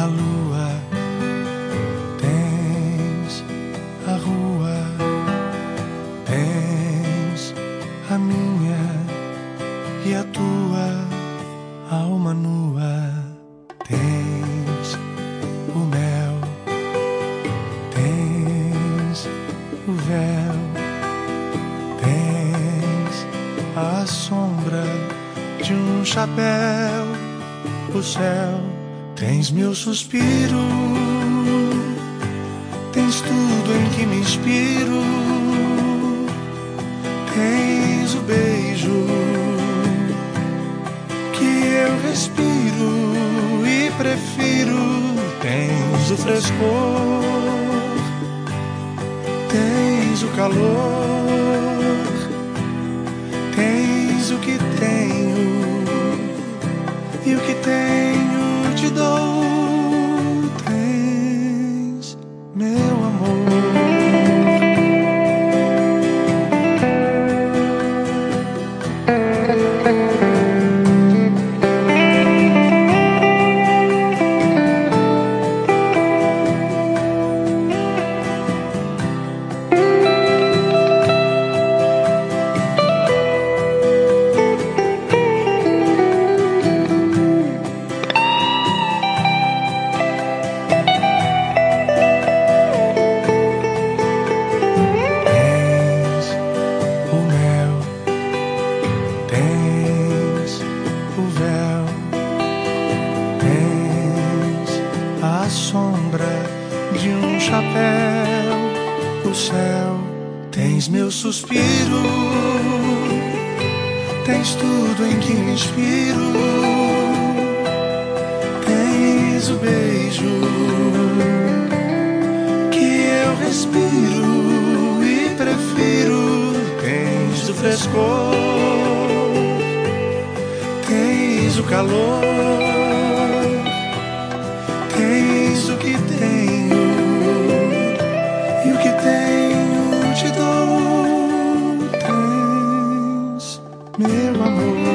a lua, tens a rua, tens a minha e a tua alma nua, tens o mel, tens o véu, tens a sombra de um chapéu, o céu, tens meu suspiro, tens tudo em que me inspiro, tens o beijo que eu respiro e prefiro, tens o frescor, tens o calor, meu chapéu, o céu, tens meu suspiro, tens tudo em que me inspiro, tens o beijo que eu respiro e prefiro. Tens o frescor, tens o calor, meu amor.